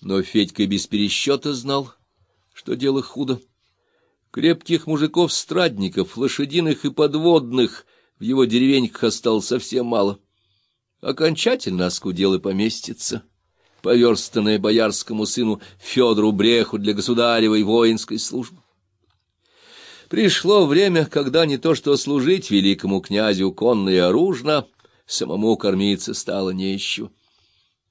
Но Федька без пересчета знал, что дело худо. Крепких мужиков-страдников, лошадиных и подводных в его деревеньках осталось совсем мало. Окончательно оскудел и поместится, поверстанное боярскому сыну Федору Бреху для государевой воинской службы. Пришло время, когда не то что служить великому князю конно и оружно, самому кормиться стало нечего.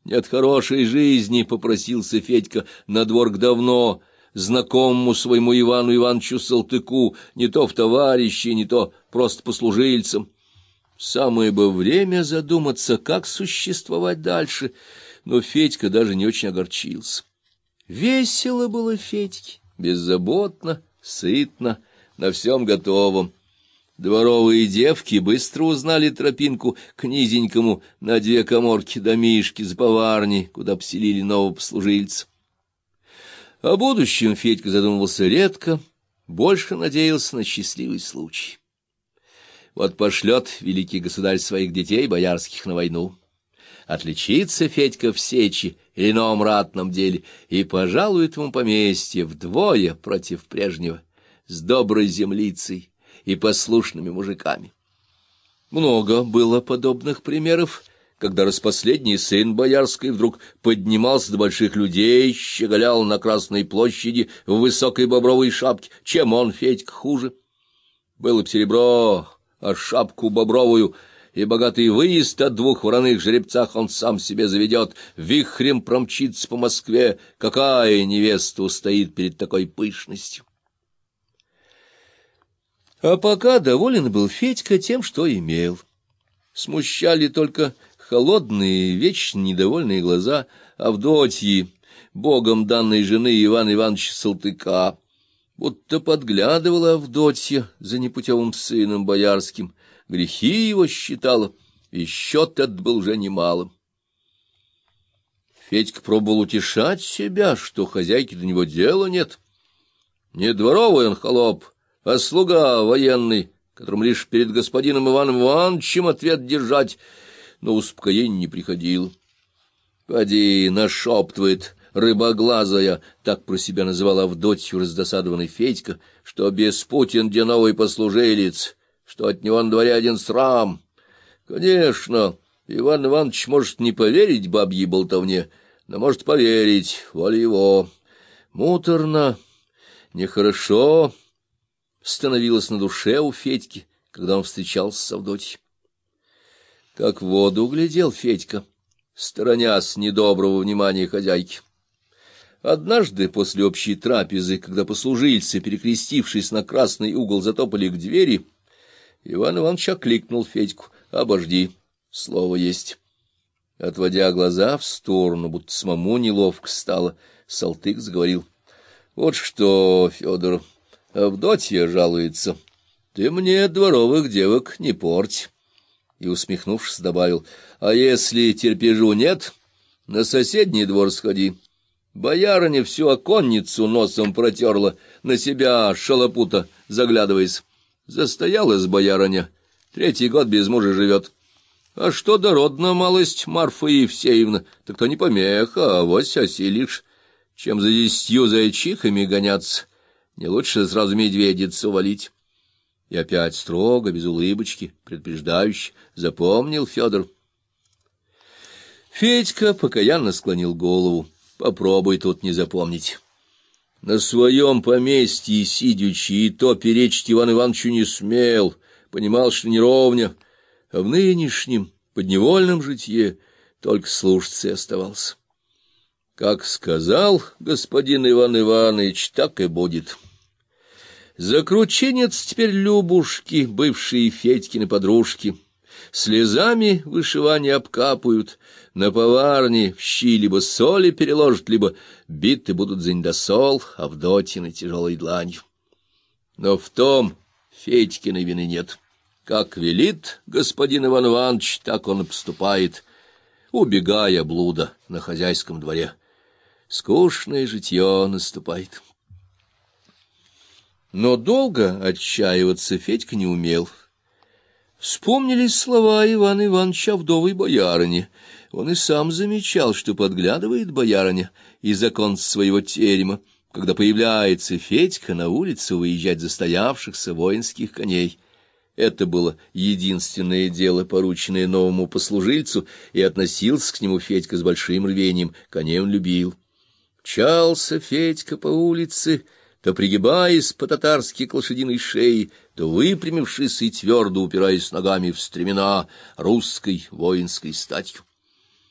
Нет хорошей жизни, — попросился Федька на двор давно, знакомому своему Ивану Ивановичу Салтыку, не то в товарищи, не то просто послужильцам. Самое бы время задуматься, как существовать дальше, но Федька даже не очень огорчился. Весело было Федьке, беззаботно, сытно, на всем готовом. Дворовые девки быстро узнали тропинку к низенькому на две коморки домишки с поварней, куда поселили нового послужильца. О будущем Федька задумывался редко, больше надеялся на счастливый случай. Вот пошлет великий государь своих детей боярских на войну. Отличится Федька в сечи или ином ратном деле и пожалует ему поместье вдвое против прежнего, с доброй землицей и послушными мужиками. Много было подобных примеров, когда распоследний сын боярской вдруг поднимался до больших людей, щеголял на Красной площади в высокой бобровой шапке, чем он, Федька, хуже. Было б серебро, а шапку бобровую и богатый выезд от двух вороных жеребцах он сам себе заведет, вихрем промчится по Москве, какая невеста устоит перед такой пышностью. А пока доволен был Федька тем, что имел. Смущали только холодные, вечно недовольные глаза Авдотьи, богом данной жены Ивана Ивановича Салтыка. Будто подглядывала Авдотья за непутевым сыном боярским, грехи его считала, и счет этот был уже немалым. Федька пробовал утешать себя, что хозяйки до него дела нет. Не дворовый он холоп, а слуга военный, которому лишь перед господином Иваном Ивановичем ответ держать — но успокоение не приходило. «Поди, нашептывает рыбоглазая», — так про себя называла Авдотью раздосадованный Федька, что без Путин где новый послужилец, что от него на дворе один срам. Конечно, Иван Иванович может не поверить бабьей болтовне, но может поверить, воля его. Муторно, нехорошо становилось на душе у Федьки, когда он встречался с Авдотьей. Как в воду глядел Федька, сторонясь недоброго внимания хозяйки. Однажды после общей трапезы, когда послужильцы, перекрестившись на красный угол, затопали к двери, Иван Иванович окликнул Федьку. «Обожди, слово есть». Отводя глаза в сторону, будто самому неловко стало, Салтык заговорил. «Вот что, Федор, Авдотья жалуется. Ты мне дворовых девок не порть» и, усмехнувшись, добавил, — А если терпежу нет, на соседний двор сходи. Боярыня всю оконницу носом протерла, на себя шалопута заглядываясь. Застоялась боярыня, третий год без мужа живет. А что дородна малость Марфа Евсеевна, так то не помеха, а вось осилишь. Чем за десятью зайчихами гоняться, не лучше сразу медведицу валить. И опять строго, без улыбочки, предупреждающе, запомнил Федор. Федька покаянно склонил голову. Попробуй тут не запомнить. На своем поместье сидячи и то перечить Иван Ивановичу не смел, понимал, что неровня, а в нынешнем подневольном житье только слушаться и оставался. Как сказал господин Иван Иванович, так и будет. Закрученец теперь Любушки, бывшие Федькины подружки. Слезами вышивание обкапают, на поварне в щи либо соли переложат, либо биты будут за недосол, а в дотины тяжелой дланью. Но в том Федькиной вины нет. Как велит господин Иван Иванович, так он и поступает, убегая блуда на хозяйском дворе. Скучное житье наступает. Но долго отчаиваться Федька не умел. Вспомнились слова Ивана Ивановича вдовой боярыни. Он и сам замечал, что подглядывает боярыня из окон своего терема, когда появляется Федька на улицу выезжать застоявшихся воинских коней. Это было единственное дело, порученное новому послужильцу, и относился к нему Федька с большим рвением, коней он любил. Чался Федька по улице, то пригибаясь по-татарски к лошадиной шее, то выпрямившись и твердо упираясь ногами в стремена русской воинской статью.